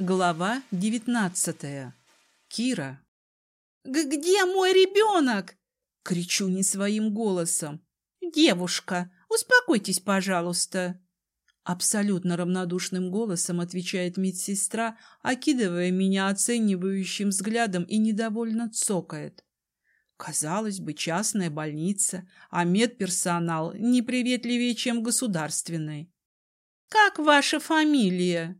Глава девятнадцатая. Кира. «Где мой ребенок?» — кричу не своим голосом. «Девушка, успокойтесь, пожалуйста!» Абсолютно равнодушным голосом отвечает медсестра, окидывая меня оценивающим взглядом и недовольно цокает. Казалось бы, частная больница, а медперсонал неприветливее, чем государственный. «Как ваша фамилия?»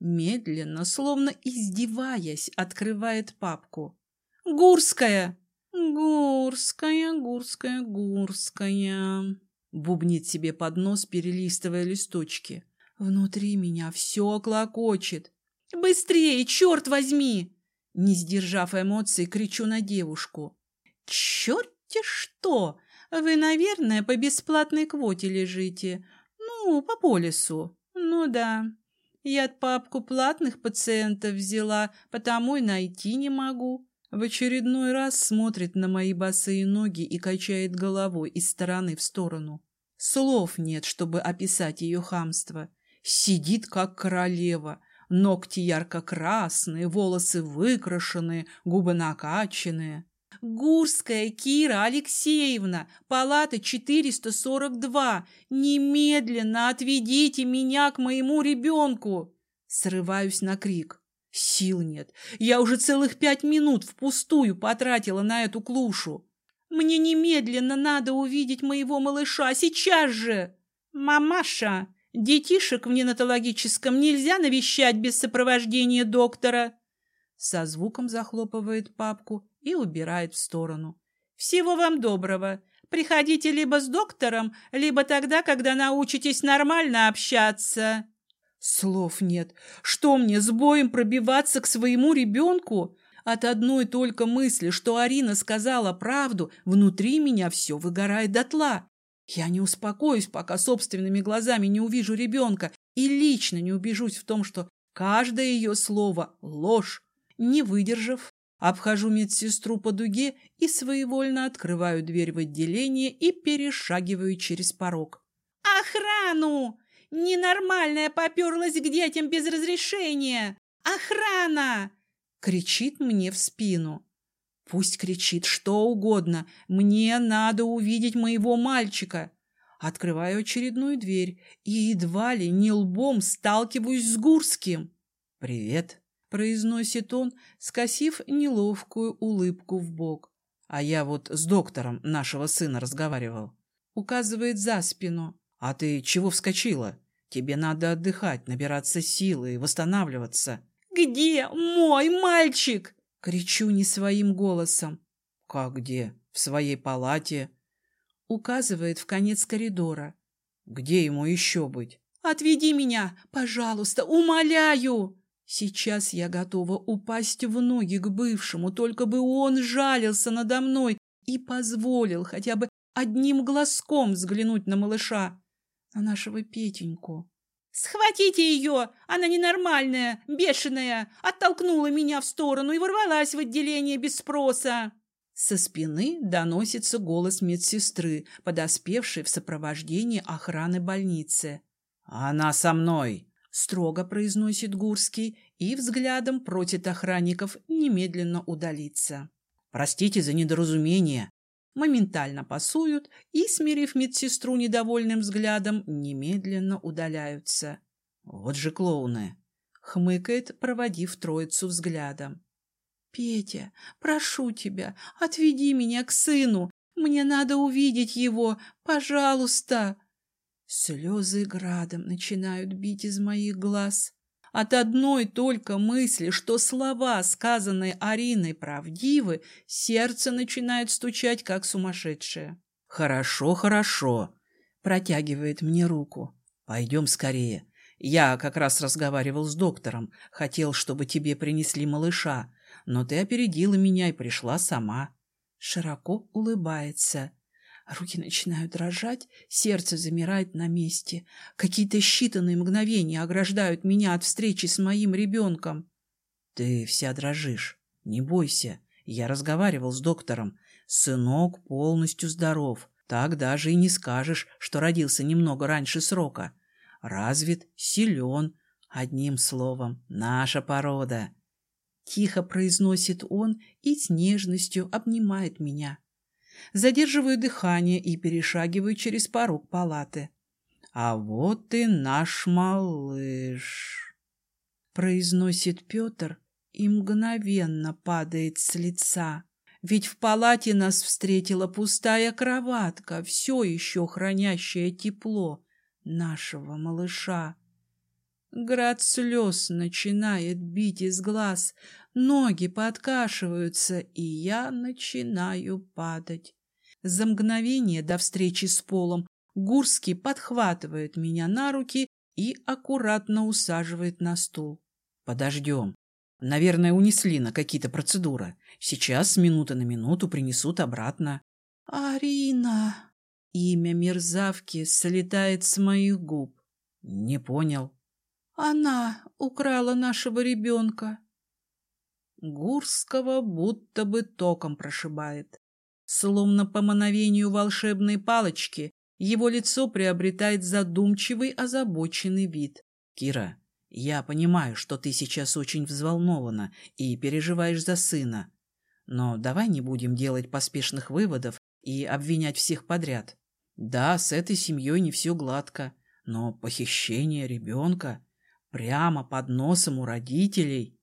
Медленно, словно издеваясь, открывает папку. «Гурская!» «Гурская, Гурская, Гурская!» Бубнит себе под нос, перелистывая листочки. Внутри меня все клокочет. «Быстрее, черт возьми!» Не сдержав эмоций, кричу на девушку. «Черт-те что! Вы, наверное, по бесплатной квоте лежите. Ну, по полису. Ну да, я папку платных пациентов взяла, потому и найти не могу. В очередной раз смотрит на мои босые ноги и качает головой из стороны в сторону. Слов нет, чтобы описать ее хамство. Сидит, как королева. Ногти ярко-красные, волосы выкрашенные, губы накачанные. Гурская Кира Алексеевна, палата 442. Немедленно отведите меня к моему ребенку. Срываюсь на крик. Сил нет. Я уже целых пять минут впустую потратила на эту клушу. Мне немедленно надо увидеть моего малыша. Сейчас же! Мамаша, детишек в ненатологическом нельзя навещать без сопровождения доктора. Со звуком захлопывает папку и убирает в сторону. «Всего вам доброго. Приходите либо с доктором, либо тогда, когда научитесь нормально общаться». Слов нет. Что мне, с боем пробиваться к своему ребенку? От одной только мысли, что Арина сказала правду, внутри меня все выгорает дотла. Я не успокоюсь, пока собственными глазами не увижу ребенка и лично не убежусь в том, что каждое ее слово – ложь. Не выдержав, Обхожу медсестру по дуге и своевольно открываю дверь в отделение и перешагиваю через порог. «Охрану! Ненормальная поперлась к детям без разрешения! Охрана!» Кричит мне в спину. Пусть кричит что угодно. Мне надо увидеть моего мальчика. Открываю очередную дверь и едва ли не лбом сталкиваюсь с Гурским. «Привет!» Произносит он, скосив неловкую улыбку в бок. А я вот с доктором нашего сына разговаривал. Указывает за спину. А ты чего вскочила? Тебе надо отдыхать, набираться силы и восстанавливаться. Где мой мальчик? Кричу не своим голосом. Как где? В своей палате. Указывает в конец коридора. Где ему еще быть? Отведи меня, пожалуйста, умоляю. Сейчас я готова упасть в ноги к бывшему, только бы он жалился надо мной и позволил хотя бы одним глазком взглянуть на малыша, на нашего Петеньку. «Схватите ее! Она ненормальная, бешеная! Оттолкнула меня в сторону и ворвалась в отделение без спроса!» Со спины доносится голос медсестры, подоспевшей в сопровождении охраны больницы. «Она со мной!» Строго произносит Гурский и взглядом просит охранников немедленно удалиться. Простите за недоразумение. Моментально пасуют и, смирив медсестру недовольным взглядом, немедленно удаляются. Вот же клоуны! Хмыкает, проводив троицу взглядом. «Петя, прошу тебя, отведи меня к сыну. Мне надо увидеть его. Пожалуйста!» Слезы градом начинают бить из моих глаз. От одной только мысли, что слова, сказанные Ариной, правдивы, сердце начинает стучать, как сумасшедшее. «Хорошо, хорошо», — протягивает мне руку. «Пойдем скорее. Я как раз разговаривал с доктором, хотел, чтобы тебе принесли малыша, но ты опередила меня и пришла сама». Широко улыбается. Руки начинают дрожать, сердце замирает на месте. Какие-то считанные мгновения ограждают меня от встречи с моим ребенком. Ты вся дрожишь. Не бойся. Я разговаривал с доктором. Сынок полностью здоров. Так даже и не скажешь, что родился немного раньше срока. Развит, силен. Одним словом, наша порода. Тихо произносит он и с нежностью обнимает меня. Задерживаю дыхание и перешагиваю через порог палаты. А вот и наш малыш, произносит Петр и мгновенно падает с лица. Ведь в палате нас встретила пустая кроватка, все еще хранящая тепло нашего малыша. Град слез начинает бить из глаз, ноги подкашиваются, и я начинаю падать. За мгновение до встречи с полом Гурский подхватывает меня на руки и аккуратно усаживает на стул. Подождем. Наверное, унесли на какие-то процедуры. Сейчас с минуты на минуту принесут обратно. Арина! Имя мерзавки слетает с моих губ. Не понял. Она украла нашего ребенка. Гурского будто бы током прошибает. Словно по мановению волшебной палочки его лицо приобретает задумчивый, озабоченный вид. «Кира, я понимаю, что ты сейчас очень взволнована и переживаешь за сына. Но давай не будем делать поспешных выводов и обвинять всех подряд. Да, с этой семьей не все гладко, но похищение ребенка Прямо под носом у родителей.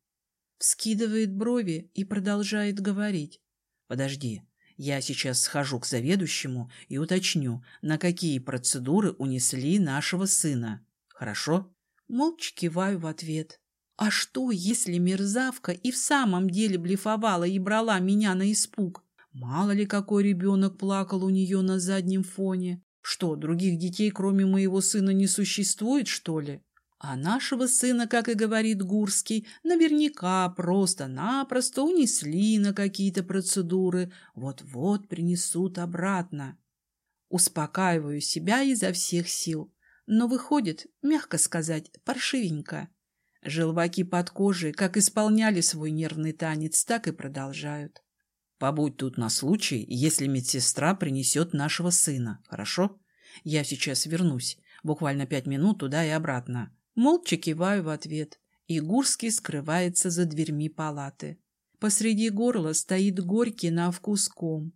Вскидывает брови и продолжает говорить. Подожди, я сейчас схожу к заведующему и уточню, на какие процедуры унесли нашего сына. Хорошо? Молча киваю в ответ. А что, если мерзавка и в самом деле блефовала и брала меня на испуг? Мало ли какой ребенок плакал у нее на заднем фоне. Что, других детей, кроме моего сына, не существует, что ли? А нашего сына, как и говорит Гурский, наверняка просто-напросто унесли на какие-то процедуры, вот-вот принесут обратно. Успокаиваю себя изо всех сил, но выходит, мягко сказать, паршивенько. Желваки под кожей как исполняли свой нервный танец, так и продолжают. Побудь тут на случай, если медсестра принесет нашего сына, хорошо? Я сейчас вернусь, буквально пять минут туда и обратно. Молча киваю в ответ, и Гурский скрывается за дверьми палаты. Посреди горла стоит горький на вкус ком.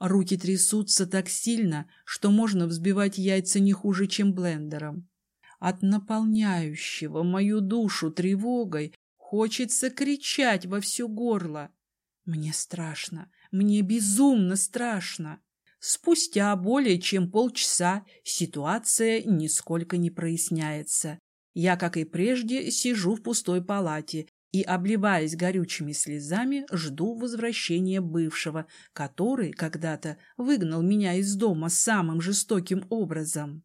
Руки трясутся так сильно, что можно взбивать яйца не хуже, чем блендером. От наполняющего мою душу тревогой хочется кричать во все горло. Мне страшно, мне безумно страшно. Спустя более чем полчаса ситуация нисколько не проясняется. Я, как и прежде, сижу в пустой палате и, обливаясь горючими слезами, жду возвращения бывшего, который когда-то выгнал меня из дома самым жестоким образом.